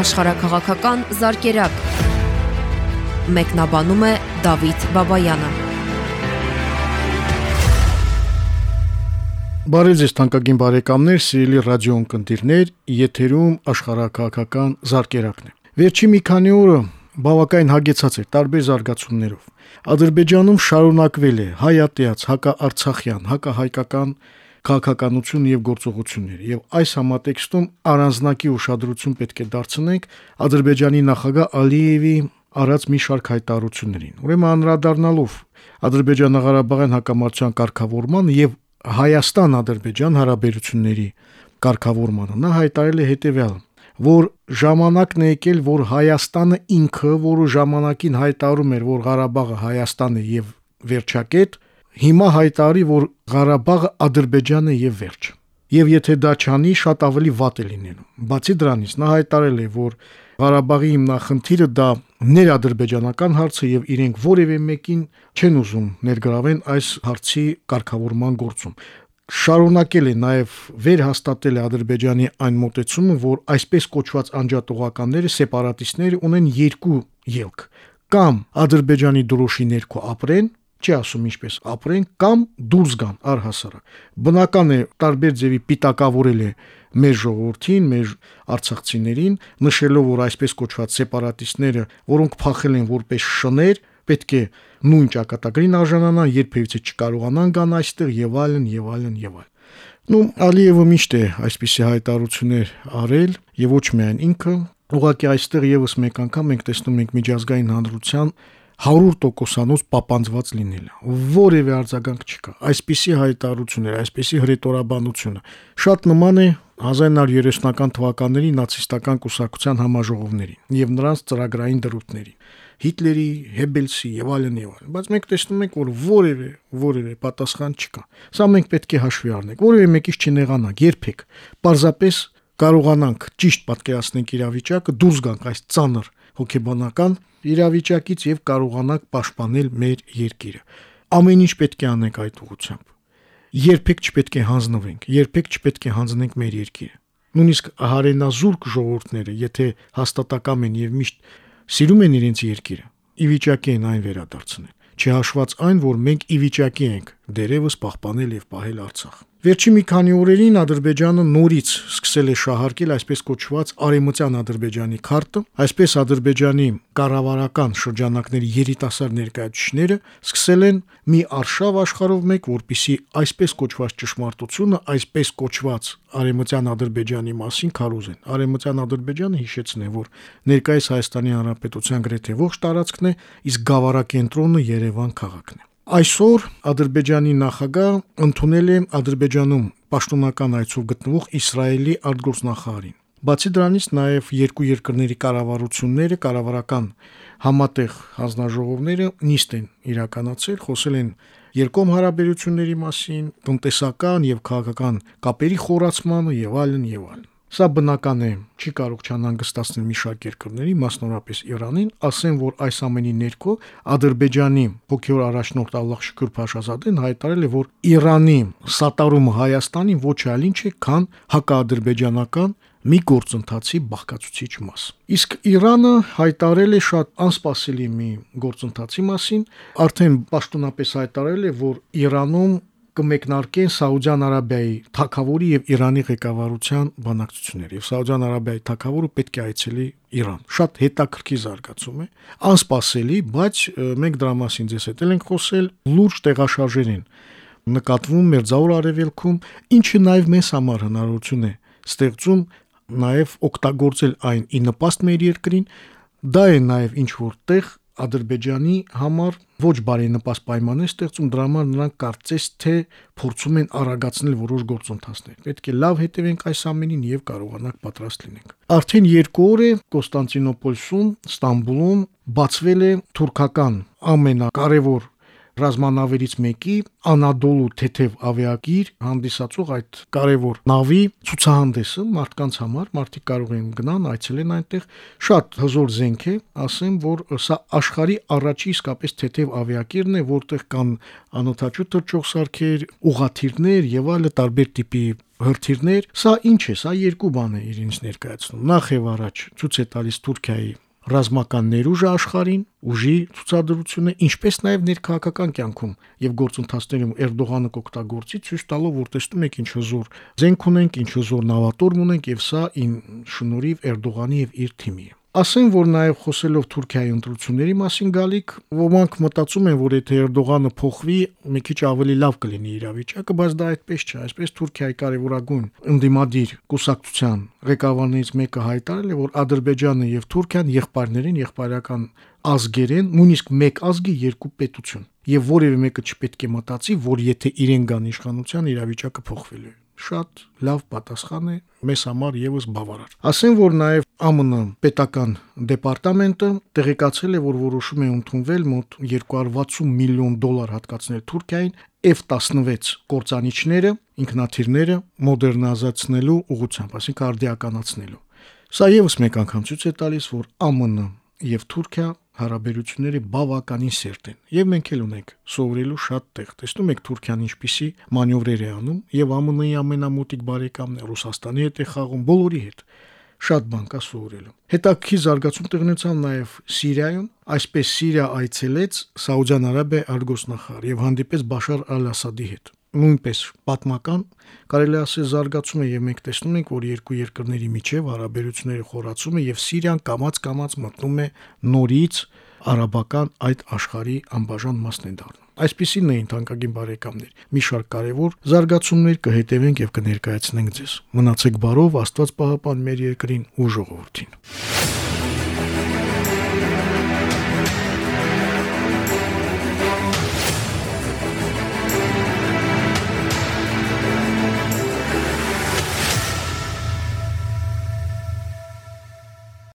աշխարհակղական զարգերակ։ Մեկնաբանում է Դավիթ Բաբայանը։ Բարև ձեզ թանկագին բարեկամներ, սիրելի ռադիոն կնդիրներ, եթերում աշխարհակղական զարգերակն է։ Վերջի մի քանի օրը բավականին հագեցած էր տարբեր զարգացումներով։ Ադրբեջանում շարունակվել է հայատյաց, հակաարցախյան, հակահայկական քաղաքականություն եւ գործողություններ եւ այս համատեքստում առանձնակի ուշադրություն պետք է դարձնենք Ադրբեջանի նախագահ Ալիևի արած մի շարք հայտարարություններին։ Ուրեմն անդրադառնալով Ադրբեջանա-Ղարաբաղյան հակամարտության կարգավորման եւ Հայաստան-Ադրբեջան հարաբերությունների կարգավորմանը նա հայտարարել է հետեւյալը որ ժամանակն է եկել, որ Հայաստանը ինքը, որը ժամանակին հայտարարում էր, որ Ղարաբաղը Հայաստան է եւ վերջակետ, հիմա հայտարարի, որ Ղարաբաղը Ադրբեջանն է եւ վերջ։ Եվ եթե դա չանի, շատ ավելի վատ է լինելու։ Բացի դրանից նա հայտարարել է, որ Ղարաբաղի հիմնախնդիրը դա ներադրբեջանական հարցը եւ իրենք որևէ մեկին չեն ուզում ներգրավեն այս հարցի կարգավորման գործում շարունակել է նաև վերհաստատել է Ադրբեջանի այն մոտեցումը, որ այսպես կոչված անջատողականները, սեպարատիստները ունեն երկու ելք. կամ Ադրբեջանի դրոշի ներքո ապրեն, չի ասում ինչպես ապրեն, կամ դուրս գան առհասարակ։ Բնական է տարբեր ձևի պիտակավորել է մեր ժողովրդին, մեր արցախցիներին, նշելով, որ այսպես կոչված սեպարատիստները, որոնք փախել են որպես շներ, պետք է նույն ճակատագրին արժանանան, երբևիցե չկարողանան գան այստեղ եւ այլն եւ այլն եւ այլն։ Ну Ալիևը միշտ է այսպիսի հայտարարություններ արել եւ ոչ միայն ինքը, ուղղակի այստեղ եւս մեկ անգամ մենք տեսնում ենք միջազգային հանրության 100%-անոց պապանձված լինելը։ Որևէ արձագանք չկա։ Այսպիսի հայտարարություններ, այսպիսի հրետորաբանությունը շատ նման է 1930-ական թվականների նացիստական կուսակցության համաժողովներին եւ նրանց ծրագրային դրույթներին։ Հիտլերի, Հեբելսի եւ այլն եւ այլն։ Բայց մենք տեսնում ենք, որ որևէ որևէ պատասխան չկա։ Սա մենք պետք է հաշվի առնենք։ Որևէ մեկից չնեղանանք երբեք։ Պարզապես կարողանանք ճիշտ պատկերացնել իրավիճակը, դուրս գանք այս ծանր հոգեբանական իրավիճակից եւ կարողանանք պաշտպանել մեր երկիրը։ Ամեն ինչ պետք է անենք այդ ուղղությամբ երբեք չպետք է հանձնվենք, երբեք չպետք է հանձնենք մեր երկիրը։ Նույնիսկ հարենազուրկ ժողովուրդները, եթե հաստատակամ են եւ միշտ սիրում են իրենց երկիրը, ի վիճակի են այն վերադարձնել չհաշված այն, որ մենք ի վիճակի ենք դերևս պահպանել եւ պահել Արցախ։ Վերջի մի քանի օրերին Ադրբեջանը նորից սկսել է շահարկել այսպես կոչված Արեմտյան Ադրբեջանի քարտը, այսպես Ադրբեջանի կառավարական շրջանակների երիտասարդ ներկայացուցիչները սկսել են մի արշավ աշխարհով մեկ, որպիսի այսպես կոչված ճշմարտությունը, այսպես կոչված Արեմտյան Ադրբեջանի մասին քարոզեն։ Արեմտյան Ադրբեջանը հիշեցնե, որ ներկայիս Հայաստանի Հանրապետության գրեթե ողջ տարածքն է, իսկ գավառակենտրոնը Երևան քաղաքն է։ Այսօր Ադրբեջանի նախագահ ընդունել է Ադրբեջանում պաշտոնական այցով գտնվող Իսրայելի արտգործնախարարին։ Բացի դրանից նաև երկու երկրների կառավարությունները, կառավարական համատեղ հանձնաժողովները նիստ են իրականացել, խոսել են երկկողմ հարաբերությունների մասին, տնտեսական եւ քաղաքական կապերի խորացմանը եւ այլն եւ այլն։ Սա բնական է, չի կարող չանհանգստացնել մի շարք երկրների, մասնավորապես Իրանին, ասեն, որ այս ամենի ներքո Ադրբեջանի հոգեոր առաջնորդ Ալլահ Շուքուր Փաշազադեն հայտարարել է, որ Իրանի սատարումը Հայաստանին ոչ այլ ինչ է, քան հակաադրբեջանական մի գործընթացի բաղկացուցիչ մաս։ Իսկ Իրանը հայտարել է շատ անսպասելի մի գործընթացի մասին, արդեն պաշտոնապես հայտարել է, որ Իրանում կմեկնարկեն Սաուդյան Արաբիայի թակավորի եւ Իրանի ղեկավարության բանակցություններ եւ Սաուդյան Արաբիայի թակավորը պետք է այցելի Իրան։ Շատ հետաքրքիր զարգացում է, անսպասելի, բայց մենք դրա մասին ձեզ հետ ենք խոսել լուրջ տեղաշարժերին նկատվում Մերձավոր Արևելքում, ինչը նաև մեզ համար հնարավորություն է ստեղծում նաև օգտագործել այն ի նպաստ մեր երկրին, դա է նաև ինչ որտեղ Ադրբեջանի համար ոչ բարենպաստ պայմաններ ստեղծում, դրա համար նրանք կարծես թե փորձում են արագացնել որոշ գործընթացներ։ Պետք է լավ հետևենք այս ամենին եւ կարողանանք պատրաստ լինենք։ Արդեն երկու օր է Կոստանտինոպոլսում, Ստամբուլում բացվել է թուրքական ամենակարևոր ռազմանավերից մեկի Անադոլու թեթև ավիակիր հանդիսացող այդ կարևոր նավի ցուցահանդեսը մարդկանց համար մարդիկ կարող են գնան այցելեն այնտեղ շատ հզոր զենք է ասեմ որ սա աշխարի առաջի իսկապես թեթև ավիակիրն է որտեղ կան անօթաչու թռչող սարքեր ուղաթիռներ եւ այլ տարբեր տիպի հրթիռներ, սա ինչ է, սա երկու բան է իրենց ներկայացնում։ Նախ եւ առաջ ցույց է տալիս Թուրքիայի ռազմական ներուժը աշխարհին, ուժի ցուցադրությունը, ինչպես նաև ներքաղաքական կյանքում եւ գործընթացներում Էրդողանը կօգտագործի ցույց տալով, որ տեսնում եք ինչ հզոր զենք ունենք, ինչ հզոր նավատորմ ունենք եւ սա ին շնորհիվ Էրդողանի եւ իր թիմի է։ Ասեն, որ նաև խոսելով Թուրքիայի ընտրությունների մասին գալիք, ոմանք մտածում են, որ եթե Էրդողանը փոխվի, մի քիչ ավելի լավ կլինի իրավիճակը, բայց դա այդպես չէ։ Այսպես Թուրքիայի կարևորագույն ընդդիմադիր կուսակցության ղեկավարներից մեկը հայտարարել է, որ Ադրբեջանը եւ Թուրքիան եղբայրներին եղբայրական ազգեր են, նույնիսկ մեկ ազգի երկու պետություն։ Եվ որևէ մեկը չպետք է մտածի, որ եթե իրեն գան իշխանության, իրավիճակը փոխվելու է շատ լավ պատասխան է մեզ համար եւս բավարար։ Ասեն, որ նաեւ ԱՄՆ պետական դեպարտամենտը տեղեկացել է, որ որոշում է ընդունվել մոտ 260 միլիոն դոլար հատկացնել Թուրքիային F-16 կորցանիչները, ինքնաթիռները մոդեռնիզացնելու ուղղությամբ, այսինքն արդիականացնելու։ Սա եւս մեկ անգամ ցույց է տալիս, որ ԱՄՆ եւ Թուրքիա հարաբերությունները բավականին սերտ են եւ մենք էլ ունենք սովորելու շատ տեղ տեսնում եք Թուրքիան ինչպիսի մանևրեր է անում եւ ԱՄՆ-ի ամենամոտիկ բարեկամն է Ռուսաստանի հետ է խաղում բոլորի հետ շատ բան կա սովորելու հետաքրքիր զարգացում տեղնեցավ նաեւ Սիրիայում այսպես Սիրիա այցելեց Սաուդյան Արաբիա արգոսնախար եւ հանդիպեց Բաշար al-Ասադի հետ նույնպես պատմական կարելի ասել զարգացում է եւ մենք տեսնում ենք որ երկու երկրների միջև հարաբերությունները խորացում է եւ Սիրիան կամած-կամած մտնում է նորից արաբական այդ աշխարհի անբաժան մասն է դառնում Այսպիսին էին թանկագին բարեկամներ։ Մի շարք կարևոր զարգացումներ կհետևենք եւ կներկայացնենք ձեզ։ Մնացեք բարով, Աստված պահապան մեր երկրին ու ժողովրդին։